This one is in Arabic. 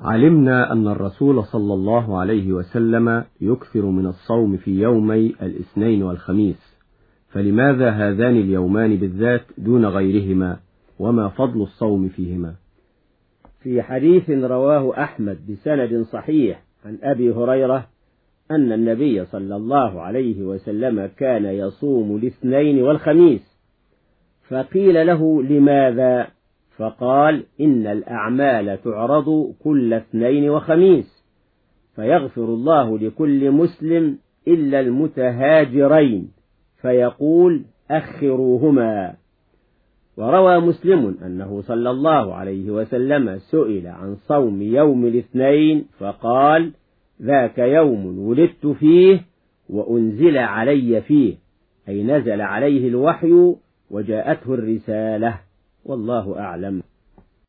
علمنا أن الرسول صلى الله عليه وسلم يكثر من الصوم في يومي الاثنين والخميس. فلماذا هذان اليومان بالذات دون غيرهما؟ وما فضل الصوم فيهما؟ في حديث رواه أحمد بسند صحيح عن أبي هريرة أن النبي صلى الله عليه وسلم كان يصوم الاثنين والخميس. فقيل له لماذا؟ فقال إن الأعمال تعرض كل اثنين وخميس فيغفر الله لكل مسلم إلا المتهاجرين فيقول أخروهما. وروى مسلم أنه صلى الله عليه وسلم سئل عن صوم يوم الاثنين فقال ذاك يوم ولدت فيه وأنزل علي فيه أي نزل عليه الوحي وجاءته الرسالة. والله أعلم.